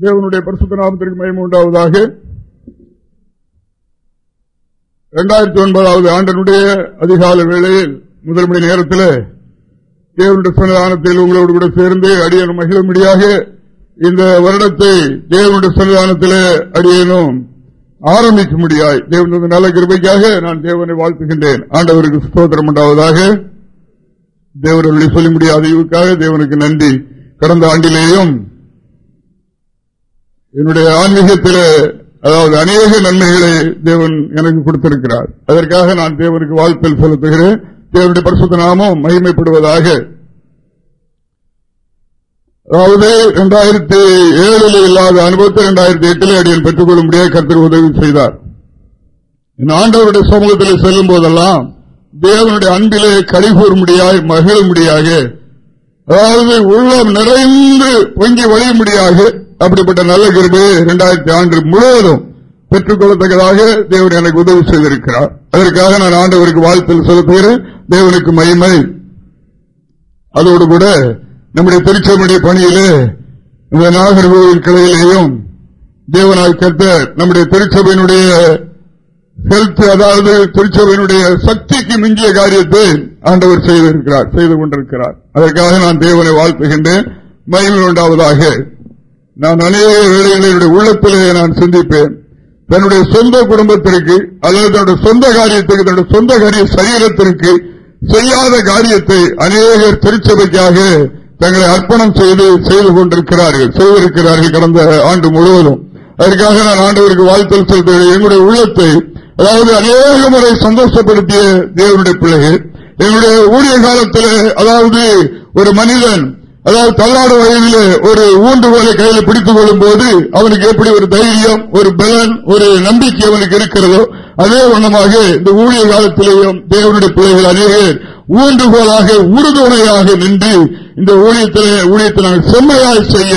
தேவனுடைய பரிசுத்த நாமத்திற்கு மயம் உண்டாவதாக. இரண்டாயிரத்தி ஒன்பதாவது ஆண்டனுடைய அதிகால வேளையில் முதல் மணி நேரத்தில் தேவனுடைய சன்னிதானத்தில் உங்களோடு கூட சேர்ந்து அடியனும் மகிழும்படியாக இந்த வருடத்தை தேவனுடைய சன்னிதானத்தில் அடியனும் ஆரம்பிக்க முடியாது தேவனுடைய நல்ல கிருபைக்காக நான் தேவனை வாழ்த்துகின்றேன். ஆண்டவருக்கு ஸ்தோத்திரம் உண்டாவதாக. தேவர்களை சொல்ல முடியாத இவுக்காக தேவனுக்கு நன்றி. கடந்த ஆண்டிலேயும் என்னுடைய ஆன்மீகத்தில் அதாவது அநேக நன்மைகளை தேவன் எனக்கு கொடுத்திருக்கிறார். அதற்காக நான் தேவனுக்கு வாழ்த்தல் செலுத்துகிறேன். தேவனுடைய பரிசுத்த நாமம் மகிமைப்படுவதாக. அதாவது இரண்டாயிரத்தி ஏழில் இல்லாத அனுபவத்தை இரண்டாயிரத்தி எட்டில் அடியில் பெற்றுக் கொள்ள முடியாது கருத்து உதவி செய்தார். இந்த ஆண்டவருடைய சமூகத்தில் செல்லும் போதெல்லாம் தேவனுடைய அன்பிலே கழிகூறும்படியாய் மகிழும்படியாக அதாவது உள்ளம் நிறைந்து பொங்கி வழியும்படியாக அப்படிப்பட்ட நல்ல கிருபை இரண்டாயிரத்தி ஆண்டு முழுவதும் பெற்றுக் கொள்ளத்தக்கதாக தேவன் எனக்கு உதவி செய்திருக்கிறார். அதற்காக நான் ஆண்டவருக்கு வாழ்த்தில் செலுத்துகிறேன். தேவனுக்கு மகிமை. அதோடு கூட நம்முடைய திருச்சமுடைய பணியிலே இந்த நாகர்கோவில் கிளையிலேயும் தேவனாய் கத்த நம்முடைய திருச்சபையினுடைய ஹெல்த் அதாவது திருச்சபையினுடைய சக்திக்கு மிஞ்சிய காரியத்தை ஆண்டவர் செய்திருக்கிறார் செய்து கொண்டிருக்கிறார். அதற்காக நான் தேவனை வாழ்த்துகின்றேன். மகிமை உண்டாவதாக. நான் அநேக வேலைகளினுடைய உள்ளத்திலேயே நான் சிந்திப்பேன். தன்னுடைய சொந்த குடும்பத்திற்கு அல்லது தன்னுடைய சொந்த காரியத்திற்கு தன்னுடைய சொந்த காரிய சரீரத்திற்கு செய்யாத காரியத்தை அநேகர் திருச்சபைக்காக தங்களை அர்ப்பணம் செய்து செய்து கொண்டிருக்கிறார்கள் செய்திருக்கிறார்கள் கடந்த ஆண்டு முழுவதும். அதற்காக நான் ஆண்டவருக்கு வாழ்த்தல் செலுத்துகிறேன் என்னுடைய உள்ளத்தை அதாவது அநேக முறை சந்தோஷப்படுத்திய தேவனுடைய பிள்ளைகள். என்னுடைய ஊழிய காலத்தில் அதாவது ஒரு மனிதன் அதாவது தள்ளாடு வயதிலே ஒரு ஊன்றுகோலை கையில் பிடித்துக் கொள்ளும் போது அவனுக்கு எப்படி ஒரு தைரியம் ஒரு பலன் ஒரு நம்பிக்கை அவனுக்கு இருக்கிறதோ அதே வண்ணமாக இந்த ஊழிய காலத்திலேயும் தேவனுடைய பிள்ளைகள் அநேகர் ஊன்றுகோலாக உறுதுணையாக நின்று இந்த ஊழியத்திலே ஊழியத்தை நாங்கள் செம்மையாய் செய்ய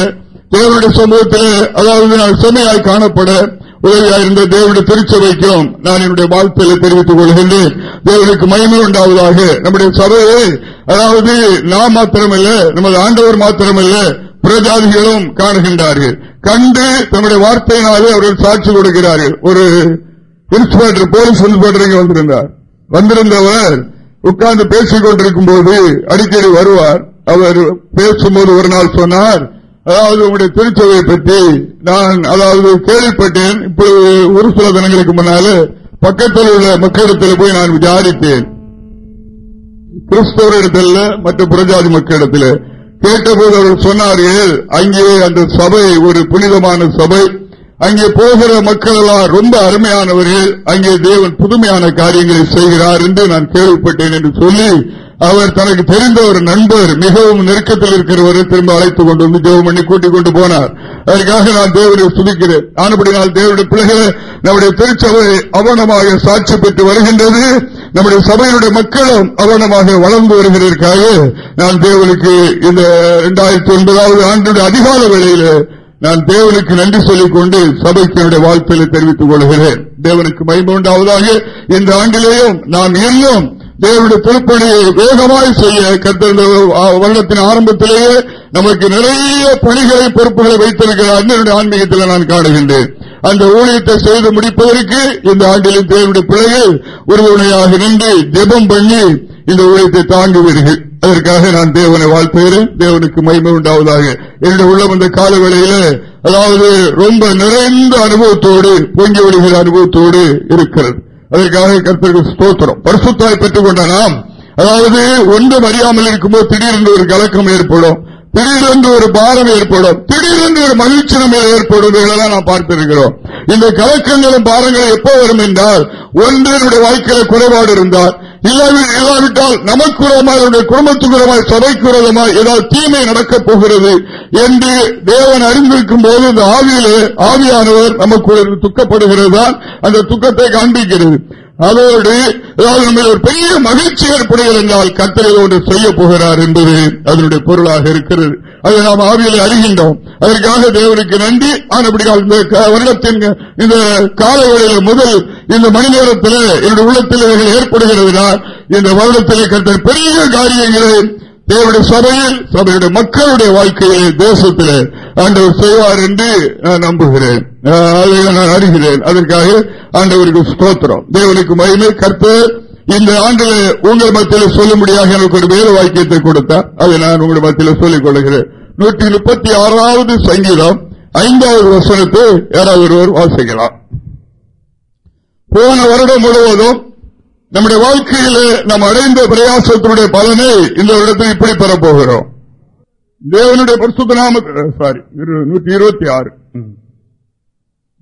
தேவனுடைய சமூகத்திலே அதாவது நாங்கள் செம்மையாய் காணப்பட உதவியாயிருந்த தேவனுடைய திருச்சபைக்கும் நான் என்னுடைய வாழ்க்கையில தெரிவித்துக் கொள்கின்றேன். தேவனுக்கு மகிமை உண்டாவதாக. நம்முடைய சபையை அதாவது நாம் மாத்திரமல்ல நமது ஆண்டவர் மாத்திரமல்ல பிரஜாதிகளும் காணுகின்றார்கள். கண்டு தன்னுடைய வார்த்தையினாலே அவர்கள் சாட்சி கொடுக்கிறார்கள். ஒரு இன்ஸ்பெக்டர் போலீஸ் இன்ஸ்பெக்டர் இங்கே வந்திருந்தார். வந்திருந்தவர் உட்கார்ந்து பேசிக் கொண்டிருக்கும் போது அடிக்கடி வருவார். அவர் பேசும்போது ஒரு நாள் சொன்னார் அதாவது உங்களுடைய திருச்சபையை பற்றி நான் அதாவது கேள்விப்பட்டேன். இப்பொழுது ஒரு சில தினங்களுக்கு முன்னால பக்கத்தில் உள்ள மக்களிடத்தில் போய் நான் விசாரித்தேன். கிறிஸ்தவரிடத்தில் மற்ற புரஜாதி மக்களிடத்தில். கேட்டபோது அவர்கள் சொன்னார்கள் அங்கே அந்த சபை ஒரு புனிதமான சபை. அங்கே போகிற மக்கள் எல்லாம் ரொம்ப அருமையானவர்கள். அங்கே தேவன் புதுமையான காரியங்களை செய்கிறார் என்று நான் கேள்விப்பட்டேன் என்று சொல்லி அவர் தனக்கு தெரிந்த ஒரு நண்பர் மிகவும் நெருக்கத்தில் இருக்கிறவரை திரும்ப அழைத்துக் கொண்டு வந்து தேவம் பண்ணி கூட்டிக் கொண்டு போனார். அதற்காக நான் தேவனை சுதிக்கிறேன் ஆனப்படி நான் தேவனுடைய பிள்ளைகளை நம்முடைய திருச்சபை அவனமாக சாட்சி பெற்று வருகின்றது. நம்முடைய சபையினுடைய மக்களும் அவனமாக வளர்ந்து வருகிறதற்காக நான் தேவனுக்கு இந்த இரண்டாயிரத்தி ஒன்பதாவது ஆண்டுடைய அதிகால வேளையில் நான் தேவனுக்கு நன்றி சொல்லிக் கொண்டு சபைக்கு என்னுடைய தெரிவித்துக் கொள்கிறேன். தேவனுக்கு மைமூண்டாவதாக இந்த ஆண்டிலேயும் நாம் இன்னும் தேவனுடைய திருப்பணியை வேகமாய் செய்ய கத்திருந்த வருடத்தின் ஆரம்பத்திலேயே நமக்கு நிறைய பணிகளை பொறுப்புகளை வைத்திருக்கிறார். அண்ணனுடைய ஆன்மீகத்தில் நான் காணுகின்றேன். அந்த ஊழியத்தை செய்து முடிப்பதற்கு இந்த ஆண்டிலும் தேவனுடைய பிள்ளைகள் உறுதுணையாக நின்று ஜெபம் பண்ணி இந்த ஊழியத்தை தாங்குவீர்கள். அதற்காக நான் தேவனை வாழ்த்துகிறேன். தேவனுக்கு மகிமை உண்டாவதாக. என்னுடைய உள்ளம் இந்த காலவேளையில அதாவது ரொம்ப நிறைந்த அனுபவத்தோடு பொங்கி விடுகிற அனுபவத்தோடு இருக்கிறது. அதற்காக கருத்திற்கு ஸ்தோத்திரம். பரிசுத்தாய் பெற்றுக் கொண்ட நாம் அதாவது ஒன்றும் அறியாமல் இருக்கும்போது திடீரென்று ஒரு கலக்கம் ஏற்படும். திடீரென்று ஒரு பாரம் ஏற்படும் திடீரென்று ஒரு மகிழ்ச்சி நம்ம ஏற்படும் நாம் பார்த்திருக்கிறோம். இந்த கலக்கங்களும் பாரங்களும் எப்போ வரும் என்றால் ஒன்றினுடைய வாழ்க்கையில குறைபாடு இருந்தால் இல்லாவிட்டால் நமக்குறமாய் குடும்பத்துக்குறமாய் சபைக்குறமாய் ஏதாவது தீமை நடக்கப் போகிறது என்று தேவன் அறிந்திருக்கும் போது இந்த ஆவியிலே ஆவியானவர் நமக்கு துக்கப்படுகிறது தான் அந்த துக்கத்தை காண்பிக்கிறது. அதோடு நம்ம ஒரு பெரிய மகிழ்ச்சி ஏற்படுகிறது என்றால் கத்தரை ஒன்று செய்ய போகிறார் என்பது அதனுடைய பொருளாக இருக்கிறது. அதை நாம் ஆவியில் அறிகின்றோம். அதற்காக தேவனுக்கு நன்றி. ஆனப்படியால் இந்த வருடத்தின் இந்த காலவெளியில் முதல் இந்த மணி நேரத்தில் என்னுடைய உள்ளத்தில் ஏற்படுகிறதுனால் இந்த வருடத்திலே கத்த பெரிய காரியங்களை தேவனுடைய சபையில் சபையுடைய மக்களுடைய வாழ்க்கையை தேசத்தில் ஆண்டவர் செய்வார் என்று நான் நம்புகிறேன். நான் அறிகிறேன். அதற்காக ஆண்டவருக்கு ஸ்தோத்திரம். தேவனுக்கு மகிமை. கருத்து இந்த ஆண்டில் உங்கள் மத்தியில் சொல்லும்படியாக எனக்கு ஒரு வேறு வாக்கியத்தை கொடுத்தார். அதை நான் உங்கள் மத்தியில் சொல்லிக் கொள்கிறேன். நூற்றி முப்பத்தி ஆறாவது சங்கீதம் ஐந்தாவது வசனத்தை யாராவது ஒருவர் வாசிக்கலாம். போன வருடம் முழுவதும் நம்முடைய வாழ்க்கையில் நாம் அடைந்த பிரயாசத்தினுடைய பலனை இந்த வருடத்தில் இப்படி பெறப்போகிறோம். தேவனுடைய பரிசுத்த நாம சாரி நூற்றி இருபத்தி ஆறு.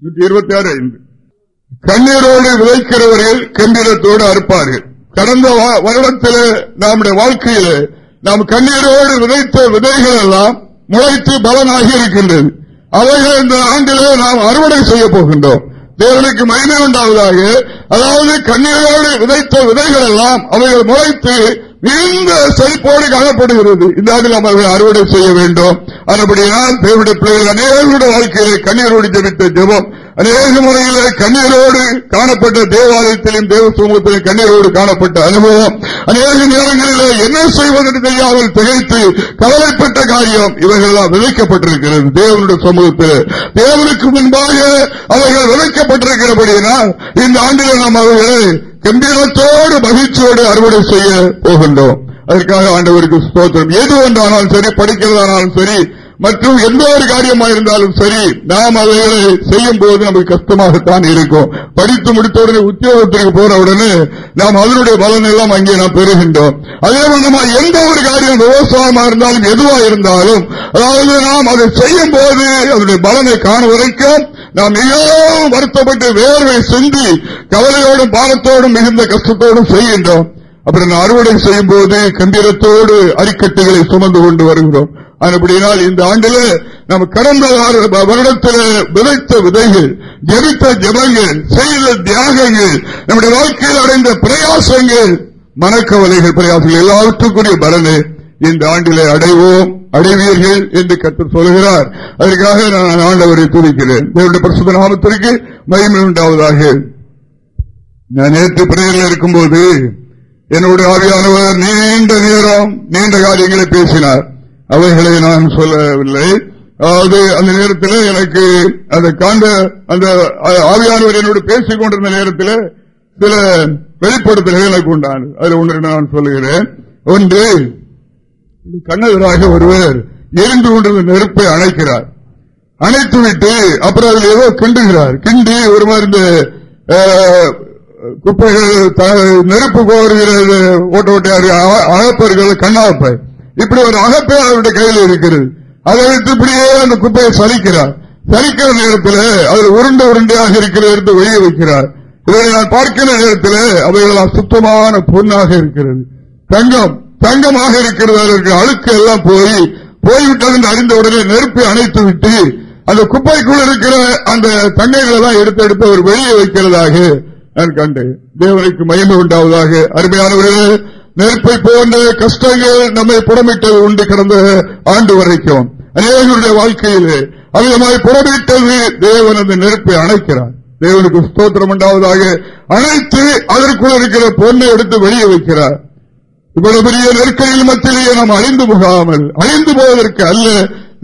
நூற்றி இருபத்தி ஆறு ஐந்து. கண்ணீரோடு விதைக்கிறவர்கள் கம்பீரத்தோடு அறுப்பார்கள். கடந்த வருடத்தில் நம்முடைய வாழ்க்கையில் நாம் கண்ணீரோடு விதைத்த விதைகள் எல்லாம் முளைத்து பலனாகி இருக்கின்றது. அவைகள் இந்த ஆண்டிலே நாம் அறுவடை செய்ய போகின்றோம். தேவனுக்கு மகிமை உண்டாவதாக அதாவது கண்ணீரோடு விதைத்த விதைகள் எல்லாம் அவைகள் முளைத்து மிகுந்த செழிப்போடு காணப்படுகிறது இந்த ஆண்டில் அறுவடை செய்ய வேண்டும். அதுபடியால் தேவனுடைய பிள்ளைகள் அநேகருடைய வாழ்க்கையிலே கண்ணீரோடு ஜபித்த ஜபம் அநேக முறையில் கண்ணீரோடு காணப்பட்ட தேவாலயத்திலும் தேவ சமூகத்திலும் கண்ணீரோடு காணப்பட்ட அனுபவம் அநேக நேரங்களில் என்ன செய்வதற்கு தெரியாமல் திகைத்து கவலைப்பட்ட காரியம் இவைகள் விதைக்கப்பட்டிருக்கிறது தேவனுடைய சமூகத்தில். தேவனுக்கு முன்பாக அவைகள் விதைக்கப்பட்டிருக்கிறபடியினால் இந்த ஆண்டில் நாம் அவர்களை கம்பீரத்தோடு மகிழ்ச்சியோடு அறுவடை செய்ய போகின்றோம். அதற்காக ஆண்டவருக்கு ஸ்தோத்திரம். எது ஒன்றானாலும் சரி படிக்கிறதானாலும் சரி மற்றும் எந்த ஒரு காரியமாக இருந்தாலும் சரி நாம் அவைகளை செய்யும் போது நமக்கு கஷ்டமாகத்தான் இருக்கும். படித்து முடித்த உடனே உத்தியோகத்திற்கு போற உடனே நாம் அதனுடைய பலன் எல்லாம் அங்கே நாம் பெறுகின்றோம். அதே நம்ம எந்த ஒரு காரியம் விவசாயமா இருந்தாலும் எதுவா இருந்தாலும் அதாவது நாம் அதை செய்யும் போது அதனுடைய பலனை காண வரைக்கும் நாம் மிகவும் வருத்தப்பட்டு வேர்வை சிந்தி கவலையோடும் பாரத்தோடும் மிகுந்த கஷ்டத்தோடும் செய்கின்றோம்? நான் அறுவடை செய்யும் போது கம்பீரத்தோடு அரிக்கட்டுகளை சுமந்து கொண்டு வருகிறோம். அப்படினால் இந்த ஆண்டில் நம்ம கடந்த வருடத்தில் விதைத்த விதைகள் ஜெபித்த ஜபங்கள் செய்த தியாகங்கள் நம்முடைய வாழ்க்கையில் அடைந்த பிரயாசங்கள் மனக்கவலைகள் பிரயாசங்கள் எல்லாவற்றுக்குரிய பலனை. இந்த ஆண்டிலே அடைவோம் அடைவீர்கள் என்று கற்று சொல்கிறார். அதற்காக நான் ஆண்டவரை துதிக்கிறேன். பிரசுத நாமத்திற்கு மகிமை உண்டாவதாக. நான் நேற்று பிரேரில் இருக்கும்போது என்னுடைய ஆவியானவர் நீண்ட நேரம் நீண்ட காரியங்களை பேசினார். அவைகளை நான் சொல்லவில்லை. அதாவது அந்த நேரத்தில் எனக்கு அதை காண்ட அந்த ஆவியானவர் என்னோடு பேசிக் கொண்டிருந்த நேரத்தில் சில வெளிப்படுத்தல்கள் எனக்கு உண்டானது. அதில் ஒன்று நான் சொல்லுகிறேன். ஒன்று கண்ணவராக ஒருவர் எரிந்து கொண்டிருந்த நெருப்பை அணைக்கிறார். அணைத்து விட்டு அப்புறம் அதில் ஏதோ கிண்டுகிறார். கிண்டி ஒரு மாதிரி இந்த குப்பைகள் நெருப்பு கோருகிறது ஓட்ட ஓட்டையாரு அகப்பர்கள் கண்ணாப்பை இப்படி ஒரு அகப்பை அவருடைய கையில் இருக்கிறது. அதை வைத்து இப்படியே அந்த குப்பையை சலிக்கிறார். சலிக்கிற நேரத்தில் அதில் உருண்டை உருண்டையாக இருக்கிறது என்று வெளியே வைக்கிறார். இதனை நான் பார்க்கிற நேரத்தில் அவைகள் சுத்தமான பொண்ணாக இருக்கிறது. தங்கம். தங்கமாக இருக்கிறது அதற்கு அழுக்கு எல்லாம் போய் போய்விட்டது என்று அறிந்த உடனே நெருப்பை அணைத்து விட்டு அந்த குப்பைக்குள் இருக்கிற அந்த தங்கைகளை எல்லாம் எடுத்து எடுத்து அவர் வெளியே வைக்கிறதாக நான் கண்டேன். தேவனுக்கு மயமை உண்டாவதாக. அருமையானவர்களே நெருப்பை போன்ற கஷ்டங்கள் நம்மை புறமிட்டது உண்டு கடந்த ஆண்டு வரைக்கும் அநேகருடைய வாழ்க்கையிலே அதிகமாய் புறமிட்டது தேவன் அந்த நெருப்பை அணைக்கிறார். தேவனுக்கு ஸ்தோத்திரம் உண்டாவதாக. அனைத்து அதற்குள் இருக்கிற பொண்ணை எடுத்து வெளியே வைக்கிறார். இவ்வளவு பெரிய நெருக்கடியில் மத்தியிலேயே நாம் அழிந்து போகாமல் அழிந்து போவதற்கு அல்ல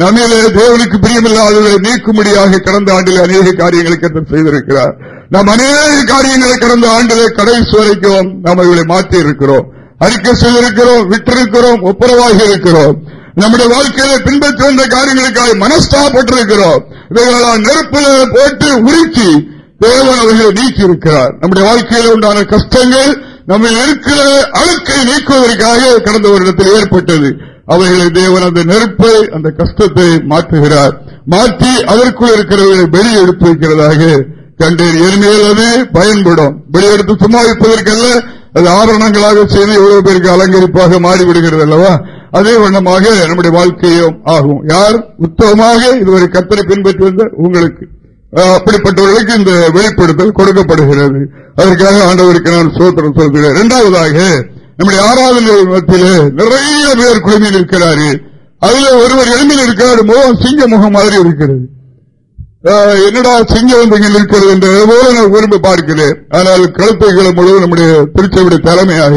நம்மிலே தேவனுக்கு பிரியமில்லாதவர்களை நீக்கும்படியாக கடந்த ஆண்டில் அநேக காரியங்களை செய்திருக்கிறார். நாம் அநேக காரியங்களை கடந்த ஆண்டிலே கடைசி வரைக்கும் நாம் இவளை மாற்றி இருக்கிறோம் அறிக்கை செய்திருக்கிறோம் விட்டிருக்கிறோம் ஒப்புரவாகி இருக்கிறோம். நம்முடைய வாழ்க்கையில பின்பற்றி வந்த காரியங்களுக்காக மனஸ்தாப்பட்டிருக்கிறோம் இவைகளால் நெருப்பில் போட்டு உருக்கி தேவன் அவர்களை நீக்கி இருக்கிறார் நம்முடைய வாழ்க்கையில் உண்டான கஷ்டங்கள் நம்ம இருக்கிற அழுக்கை நீக்குவதற்காக கடந்த வருடத்தில் ஏற்பட்டது. அவைகளை தேவன் அந்த நெருப்பை அந்த கஷ்டத்தை மாற்றுகிறார். மாற்றி அதற்குள் இருக்கிறவர்களை வெளியே எடுத்து வைக்கிறதாக கண்டேன். எளிமையில் அது பயன்படும். வெளியெடுத்து சும்மா வைப்பதற்கல்ல அது ஆபரணங்களாக செய்து எவ்வளவு பேருக்கு அலங்கரிப்பாக மாறிவிடுகிறது அல்லவா? அதே வண்ணமாக நம்முடைய வாழ்க்கையும் ஆகும். யார்? உத்தவமாக இதுவரை கத்தரை பின்பற்றி வந்த உங்களுக்கு. அப்படிப்பட்டவர்களுக்கு இந்த வெளிப்படுத்தல் கொடுக்கப்படுகிறது. அதற்காக ஆண்டவருக்கு நான் சோத்திரம் சொல்கிறேன். இரண்டாவதாக நம்முடைய ஆறாவது மத்தியிலே நிறைய பேர் குழுமையில் இருக்கிறார்கள். அதுல ஒருவர் எழுந்தில் இருக்கிறார் முகம் சிங்க முகம் மாதிரி இருக்கிறது. என்னடா சிங்கம் வந்து இங்கே என்ற போல நான் விரும்ப பார்க்கிறேன் ஆனால் கழுத்தைகளை முழுவதும் நம்முடைய திருச்சபடி தலைமையாக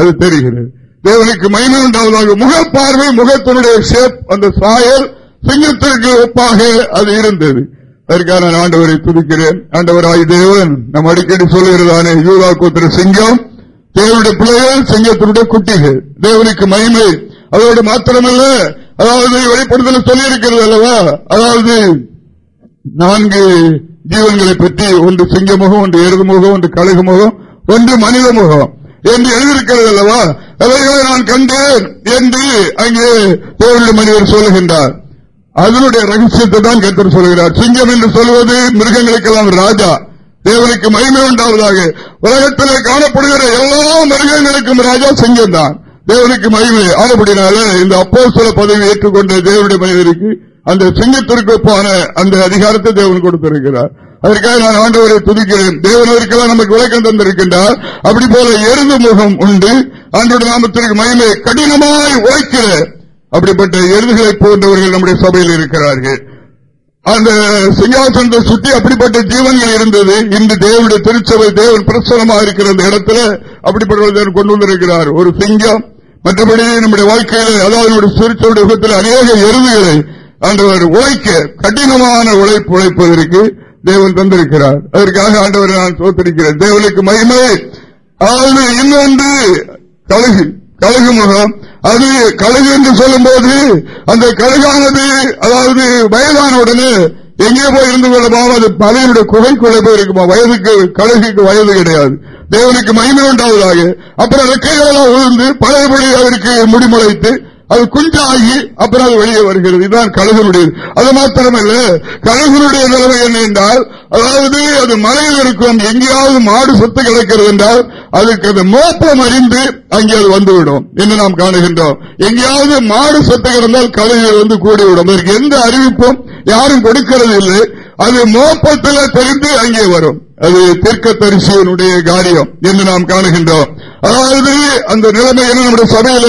அது தெரிகிறது. தேவனுக்கு மகிமை உண்டாவதாக முகப்பார்வை முகத்தினுடைய ஷேப் அந்த சாயல் சிங்கத்திற்கு ஒப்பாக அது இருந்தது. அதற்காக நான் ஆண்டவரை துதிக்கிறேன். ஆண்டவராய் தேவன் நம் அடிக்கடி சொல்லுகிறதானே யூதா கோத்திர சிங்கம் தேவனுடைய பிள்ளைகள் சிங்கத்தினுடைய குட்டிகள். தேவனுக்கு மகிமை. அதோடு மாத்திரமல்ல அதாவது வெளிப்படுத்தல சொல்லி இருக்கிறது அல்லவா? அதாவது நான்கு ஜீவன்களை பற்றி ஒன்று சிங்க முகம் ஒன்று எருது முகம் ஒன்று கழுகு முகம் ஒன்று மனித முகம் என்று எழுதியிருக்கிறது அல்லவா? அவைகளை நான் கண்டேன் என்று அங்கே தேவனுடைய மனிதர் சொல்லுகின்றார். அதனுடைய ரகசியத்தை தான் கத்தர் சொல்கிறார். சிங்கம் என்று சொல்வது மிருகங்களுக்கெல்லாம் ராஜா. தேவனுக்கு மகிமை உண்டாவதாக. உலகத்தில் காணப்படுகிற எல்லா மிருகங்களுக்கும் ராஜா சிங்கம் தான். தேவனுக்கு மகிமை. ஆனப்படினால இந்த அப்போ சில பதவி ஏற்றுக்கொண்ட தேவனுடைய மனிதருக்கு அந்த சிங்கத்திற்கு ஒப்பான அந்த அதிகாரத்தை தேவன் கொடுத்திருக்கிறார். அதற்காக நான் ஆண்டவரை துதிக்கிறேன். தேவனவருக்கெல்லாம் நமக்கு விளக்கம் தந்திருக்கின்றார். அப்படி போல எருது முகம் உண்டு. ஆண்டோட நாமத்திற்கு மகிமை. கடினமாய் உழைக்கிற அப்படிப்பட்ட எருதுகளை போன்றவர்கள் நம்முடைய சபையில் இருக்கிறார்கள். அந்த சிங்காசனத்தை சுற்றி அப்படிப்பட்ட ஜீவன்கள் இருந்தது. இன்று தேவனுடைய திருச்சபை தேவன் பிரசனமாக இருக்கிற அந்த இடத்துல அப்படிப்பட்டவர்கள் கொண்டு வந்திருக்கிறார். ஒரு சிங்கம் மற்றபடி நம்முடைய வாழ்க்கையில அதாவது நம்முடைய யுகத்தில் அநேக எருதுகளை ஆண்டவர் உழைக்க கடினமான உழைப்பு உழைப்பதற்கு தேவன் தந்திருக்கிறார். அதற்காக ஆண்டவர் நான் தோத்திருக்கிறேன் தேவனுக்கு மகிமை. அதாவது இன்னொன்று கழுகு. கழுகு முகம். அது கழுகு என்று சொல்லும் போது அந்த கழுகானது அதாவது வயதான உடனே எங்கே போய் இருந்து கொள்ளமா அது மலையினுடைய குகைக்குள்ளே போயிருக்குமா வயதுக்கு கழுகுக்கு வயது கிடையாது. தேவனுக்கு மகிமை உண்டாவதாக. அப்புறம் ரெக்கைகளெல்லாம் உழுந்து பழையபடி அவருக்கு முடிமுளைத்து அது குஞ்சாகி அப்புறம் அது வெளியே வருகிறது. இதுதான் கழுகனுடைய அது மாத்திரமல்ல கழுகனுடைய நிலைமை என்ன என்றால் அதாவது அது மலையில் இருக்கும் எங்கேயாவது மாடு சொத்து கிடக்கிறது என்றால் அதுக்கு அந்த மோப்பம் அறிந்து அங்கே அது வந்துவிடும் என்று நாம் காணுகின்றோம். எங்கேயாவது மாடு சொத்து கிடந்தால் கழுகுகள் வந்து கூடிவிடும். அதற்கு எந்த அறிவிப்பும் யாரும் கொடுக்கிறது இல்லை. அது மோப்பத்தில் தெரிந்து அங்கே வரும். அது தெற்க தரிசியனுடைய காரியம் என்று நாம் காணுகின்றோம். அதாவது அந்த நிலைமை என்ன? நம்முடைய சபையில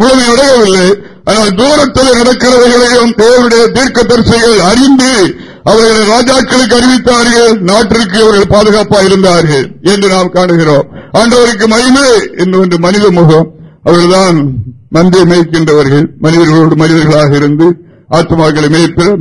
முழுமையடையவில்லை ஆனால் தூரத்தில் நடக்கிறவர்களையும் தேவனுடைய தீர்க்க தரிசைகள் அறிந்து அவர்களை ராஜாக்களுக்கு அறிவித்தார்கள் நாட்டிற்கு அவர்கள் பாதுகாப்பாக இருந்தார்கள் என்று நாம் காணுகிறோம். ஆண்டவருக்கு மகிமை என்று மனித முகம். அவர்கள்தான் மந்தை மேய்க்கின்றவர்கள் மனிதர்களோடு மனிதர்களாக இருந்து ஆத்மாக்களை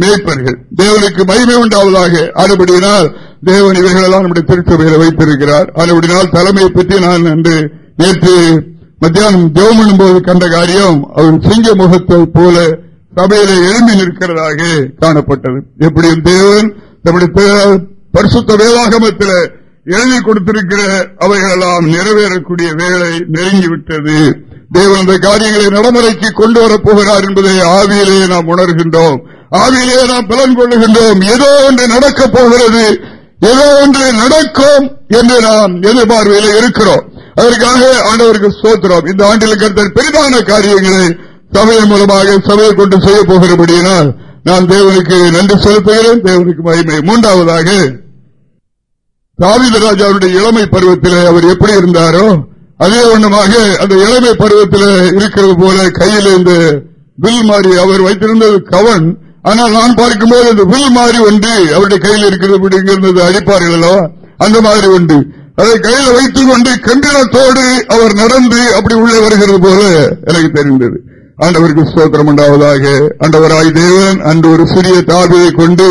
மேய்ப்பர்கள். தேவனுக்கு மகிமை உண்டாவதாக. அதுபடியினால் தேவன் இவர்களெல்லாம் நம்முடைய திருச்சபையில் வைத்திருக்கிறார். அதுபடினால் தலைமையை பற்றி நான் அன்று நேற்று மத்தியானம் ஜெவம் போது கண்ட காரியம் அவர் சிங்க முகத்தை போல சபையில எழும்பி நிற்கிறதாக காணப்பட்டது. எப்படியும் தேவன் தம்முடைய பரிசுத்த வேதாகமத்தில் எழுதி கொடுத்திருக்கிற அவைகளெல்லாம் நிறைவேறக்கூடிய வேலை நெருங்கிவிட்டது. தேவன் அந்த காரியங்களை நடைமுறைக்கு கொண்டு வரப்போகிறார் என்பதை ஆவியிலேயே நாம் உணர்கின்றோம். ஆவியிலேயே நாம் பலன் கொள்ளுகின்றோம். ஏதோ ஒன்று நடக்கப் போகிறது. ஏதோ ஒன்று நடக்கும் என்று நாம் எதிர்பார்வையில் இருக்கிறோம். அதற்காக ஆண்டவருக்கு சோத்திரம் இந்த ஆண்டில் கருத்தர் பெரிதான காரியங்களை சபையின் மூலமாக சபையை கொண்டு செய்ய போகிறபடியினால் நான் தேவனுக்கு நன்றி செலுத்துகிறேன். தேவனுக்கு மகிமை. மூன்றாவதாக தாவித ராஜாவுடைய இளமை பருவத்தில் அவர் எப்படி இருந்தாரோ அதே ஒண்ணுமாக அந்த இளமை பருவத்தில் இருக்கிறது போல கையில் இந்த வில் மாறி அவர் வைத்திருந்தது கவன். ஆனால் நான் பார்க்கும்போது அந்த வில் மாறி ஒன்று அவருடைய கையில் இருக்கிறது அடிப்பார்கள் அல்லவா அந்த மாதிரி உண்டு அதை கையில் வைத்துக் கொண்டு கண்டினத்தோடு அவர் நடந்து அப்படி உள்ளே வருகிறது போல எனக்கு தெரிந்தது. ஆண்டவருக்கு சோத்திரம் உண்டாவதாக. ஆண்டவராய் தேவன் அன்று ஒரு சிறிய தாபியை கொண்டு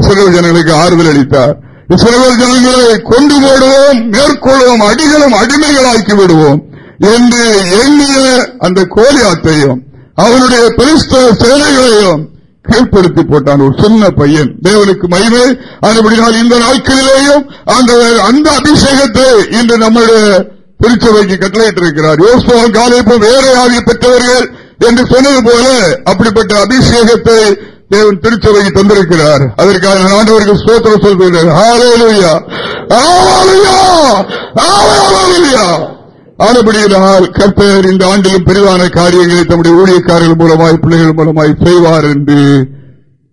இஸ்ரேல் ஜனங்களுக்கு ஆறுதல் அளித்தார். இஸ்ரேல் ஜனங்களை கொண்டு போடுவோம் மேற்கொள்வோம் அடிகளும் அடிமைகளாக்கி விடுவோம் என்று எண்ணிய அந்த கோலியாத்தையும் அவனுடைய பெருஸ்த சேனைகளையும் கீழ்ப்படுத்தி போட்டான் ஒரு சின்ன பையன். தேவனுக்கு மகிமை. அதுபடினால் இந்த நாட்களிலேயும் அந்த அந்த அபிஷேகத்தை இன்று நம்முடைய திருச்சபைக்கு கட்டளையிட்டிருக்கிறார். யோசுவான் காலைப்பு வேற ஆகிய பெற்றவர்கள் என்று சொன்னது போல அப்படிப்பட்ட அபிஷேகத்தை தேவன் திருச்சபைக்கு தந்திருக்கிறார். அதற்காக நான் ஆண்டவருக்கு சோத்திரம் சொல்கிறேன் ஆனபடியினால் கர்த்தர் இந்த ஆண்டிலும் பெரிதான காரியங்களை தம்முடைய ஊழியக்காரர்கள் மூலமாய் பிள்ளைகள் மூலமாய் செய்வார் என்று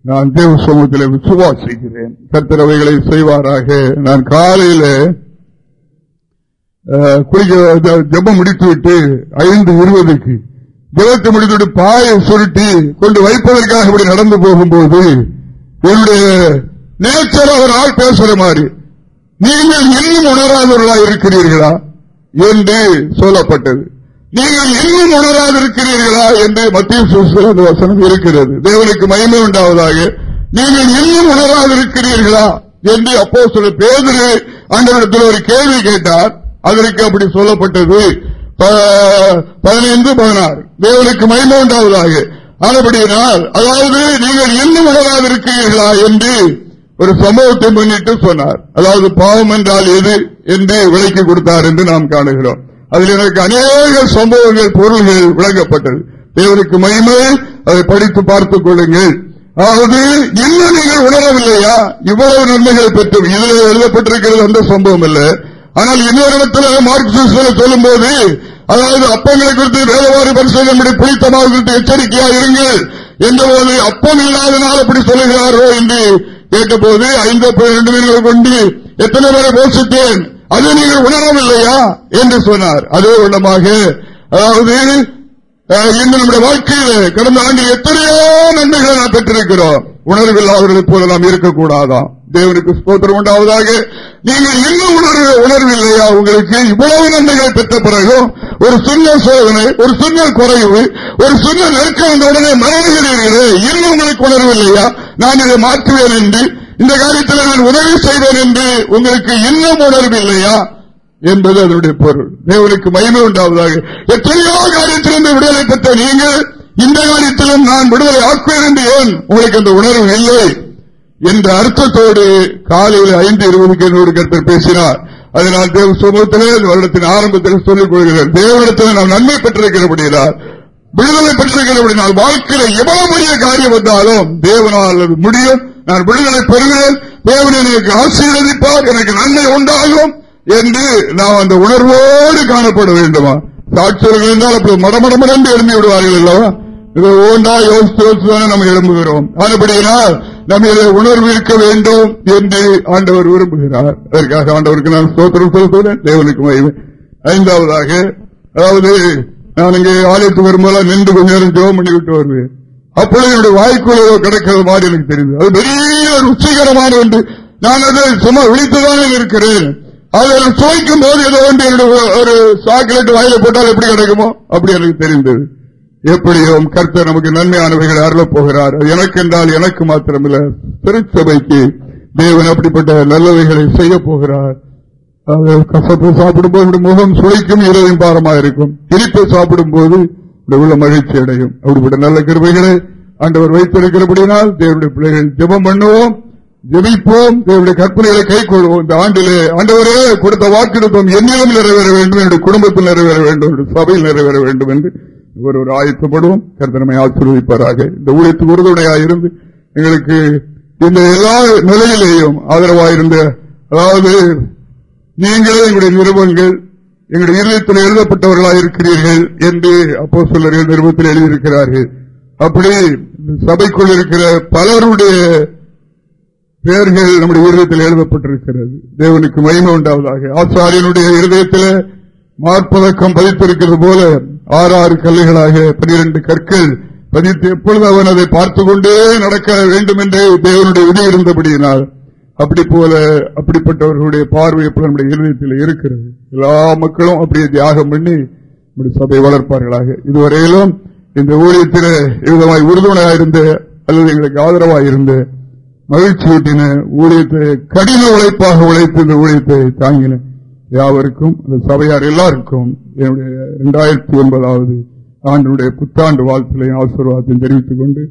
நான் தேவ சமூகத்தில் விசுவாசிக்கிறேன். கர்த்தர் அவைகளை செய்வாராக. நான் காலையில குளிக்க ஜபம் முடித்துவிட்டு ஐந்து இருபதுக்கு ஜபத்தை முடித்துவிட்டு பாயை சுருட்டி கொண்டு வைப்பதற்காக இப்படி நடந்து போகும்போது என்னுடைய நேச்சர் ஒரு ஆள் பேசுற மாதிரி நீங்கள் இன்னும் உணராதவர்களா இருக்கிறீர்களா? என்று சொல்லப்பட்டது. நீங்கள் இன்னும் உணராதிருக்கிறீர்களா என்று மத்திய அந்த வசனம் இருக்கிறது. தேவனுக்கு மகிமை உண்டாவதாக. நீங்கள் இன்னும் உணராதிருக்கிறீர்களா என்று அப்போ சில பேதரு ஆண்டவரிடத்தில் ஒரு கேள்வி கேட்டார். அதற்கு அப்படி சொல்லப்பட்டது. பதினைந்து பதினாறு. தேவனுக்கு மகிமை உண்டாவதாக. ஆனபடியினால் அதாவது நீங்கள் இன்னும் உணராதிருக்கிறீர்களா என்று ஒரு சம்பவத்தை முன்னிட்டு சொன்னார். அதாவது பாவம் என்றால் எது? என்று விலைக்கு கொடுத்தார் என்று நாம் காணுகிறோம். அதில் எனக்கு அநேக சம்பவங்கள் பொருள்கள் விளங்கப்பட்டது. தேவனுக்கு மகிமை அதை படித்து பார்த்துக் கொள்ளுங்கள். அதாவது இன்னும் நீங்கள் உணரவில்லையா? இவ்வளவு நன்மைகளை பெற்றும். இதில் எழுதப்பட்டிருக்கிறது அந்த சம்பவம் இல்லை ஆனால் இன்னொரு இடத்துல மார்க்சிஸ்ட் சொல்லும் போது அதாவது அப்பங்களை குறித்து வேதவாரி பரிசோதனை புளித்தமாக குறித்து எச்சரிக்கையா இருங்கள் என்றபோது அப்பம் இல்லாதனால் அப்படி சொல்லுகிறாரோ என்று கேட்டபோது ஐந்து ரெண்டு மீன்களை கொண்டு எத்தனை பேரை போஷித்தேன்? அது நீங்கள் உணரவில்லையா? என்று சொன்னார். அதே உள்ளமாக அதாவது இன்னும் நம்முடைய வாழ்க்கையில் கடந்த ஆண்டில் எத்தனையோ நன்மைகளை நாம் பெற்றிருக்கிறோம். உணர்வில்லாதவர்களை போல நாம் இருக்கக்கூடாதான் தேவனுக்கு ஸ்தோத்திரம் உண்டாவதாக நீங்கள் இன்னும் உணர்வு உணர்வில்லையா? உங்களுக்கு இவ்வளவு நன்மைகளை பெற்ற பிறகும் ஒரு சின்ன சோதனை ஒரு சின்ன குறைவு ஒரு சின்ன நெருக்கம் வந்த உடனே மறைகிறீர்களே இன்னும் உங்களுக்கு உணர்வில்லையா நான் இதை மாற்றுவேன் என்று இந்த காரியத்தில் நான் உதவி செய்வேன் என்று உங்களுக்கு இன்னும் உணர்வில்லையா? என்பது அதனுடைய பொருள். தேவனுக்கு மகிமை உண்டாவதாக. எத்தனையோ காரியத்திலிருந்து விடுதலை பெற்ற நீங்கள் இந்த காரியத்திலும் நான் விடுதலை ஆக்குவேன் என்று ஏன் உங்களுக்கு அந்த உணர்வு இல்லை? என்ற அர்த்தத்தோடு காலையில் ஐந்து இருபதுக்கு என்னோடு கருத்தர் பேசினார். அதனால் தேவ சமூகத்திலே வருடத்தின் ஆரம்பத்தில் சொல்லிக் கொள்கிறேன். தேவனிடத்தில் நாம் நன்மை பெற்றிருக்கிறபடியால் விடுதலை பெற்றிருக்கிறபடினால் வாழ்க்கையில் எவ்வளவு பெரிய காரியம் வந்தாலும் தேவனால் முடியும். நான் விடுதலை பெறுகிறேன். தேவன் எனக்கு ஆசீர்வதிப்பார். எனக்கு நன்மை உண்டாகும் என்று நாம் அந்த உணர்வோடு காணப்பட வேண்டுமா? சாட்சியர்கள் என்றால் அப்படி மடமடமடந்து எழுந்து விடுவார்கள் அல்லவா? இதை ஓண்டா யோசித்து யோசித்துதானே நம்ம எழும்புகிறோம். அதுபடியினால் நம்ம இதை உணர்வு இருக்க வேண்டும் என்று ஆண்டவர் விரும்புகிறார். அதற்காக ஆண்டவருக்கு நான் சோத்திரம் சொல்கிறேன். தேவனுக்கு மகிமை. ஐந்தாவதாக அதாவது நான் இங்கே ஆலயத்துக்கு வரும்போது நின்று கொஞ்ச நேரம் ஜோம் பண்ணி விட்டு வருவேன். அப்பொழுது என்னுடைய வாய்க்குள்ள கிடைக்கிறது மாதிரி எனக்கு தெரியுது. அது பெரிய ஒரு உச்சிகரமான ஒன்று. நான் அதை சும்மா விழித்துதானே இருக்கிறேன். அதில் சுவைக்கும் போது ஏதோ ஒன்று என்னுடைய ஒரு சாக்லேட் வாயில போட்டால் எப்படி கிடைக்குமோ அப்படி எனக்கு தெரிந்தது. எப்படியோ கர்த்தர் நமக்கு நன்மையானவைகளை அருளப் போகிறார் எனக்கு என்றால் எனக்கு மாத்திரமில்ல. திருச்சபைக்கு தேவன் அப்படிப்பட்ட நல்லவைகளை செய்ய போகிறார் கசப்பு சாப்பிடும் போது முகம் சுழிக்கும் இரவையும் பாரமாக இருக்கும் இனிப்பை சாப்பிடும் போது உள்ள மகிழ்ச்சி அடையும். அப்படிப்பட்ட நல்ல கிருமைகளை ஆண்டவர் வைத்திருக்கிறபடினால் தேவனுடைய பிள்ளைகள் ஜெபம் பண்ணுவோம் ஜெபிப்போம் தேவனுடைய கற்பனைகளை கை கொள்வோம். இந்த ஆண்டிலே ஆண்டவரே கொடுத்த வாக்கெடுப்போம் என்னிலும் நிறைவேற வேண்டும் என்னுடைய குடும்பத்தில் நிறைவேற வேண்டும் சபையில் நிறைவேற வேண்டும் என்று ஒரு ஒரு ஆயத்தப்படுவோம் கருத்தனமை ஆசீர்வதிப்பாராக. இந்த ஊழியத்துக்கு உறுதுணையாக இருந்து எங்களுக்கு இந்த எல்லா நிலையிலேயும் ஆதரவாயிருந்த அதாவது நீங்களே எங்களுடைய நிறுவனங்கள் எங்களுடைய இருதயத்தில் எழுதப்பட்டவர்களாக இருக்கிறீர்கள் என்று அப்போ சிலர்கள் நிறுவனத்தில் எழுதியிருக்கிறார்கள். அப்படி சபைக்குள் இருக்கிற பலருடைய பெயர்கள் நம்முடைய இருதயத்தில் எழுதப்பட்டிருக்கிறது. தேவனுக்கு மகிமை உண்டாவதாக. ஆச்சாரியனுடைய இருதயத்தில் மார்பதக்கம் பதித்திருக்கிறது போல ஆறு ஆறு கல்லுகளாக பனிரெண்டு கற்கள் பதித்து எப்பொழுது அவன் அதை பார்த்துக் கொண்டே நடக்க வேண்டும் என்று தேவனுடைய விதி இருந்தபடியினால் அப்படி போல அப்படிப்பட்டவர்களுடைய பார்வை எப்படி நம்முடைய இருதயத்தில் இருக்கிறது? எல்லா மக்களும் அப்படியே தியாகம் பண்ணி நம்முடைய சபை வளர்ப்பார்களாக. இதுவரையிலும் இந்த ஊழியத்தில் விதமாய் உறுதுணையாக இருந்த அல்லது எங்களுக்கு ஆதரவாக இருந்த மகிழ்ச்சி ஊட்டின ஊழியத்தை கடின உழைப்பாக உழைத்து இந்த ஊழியத்தை தாங்கின யாவருக்கும் அந்த சபையார் எல்லாருக்கும் என்னுடைய இரண்டாயிரத்தி ஒன்பதாவது ஆண்டுடைய புத்தாண்டு வாழ்த்துலையும் ஆசீர்வாதத்தையும் தெரிவித்துக் கொண்டு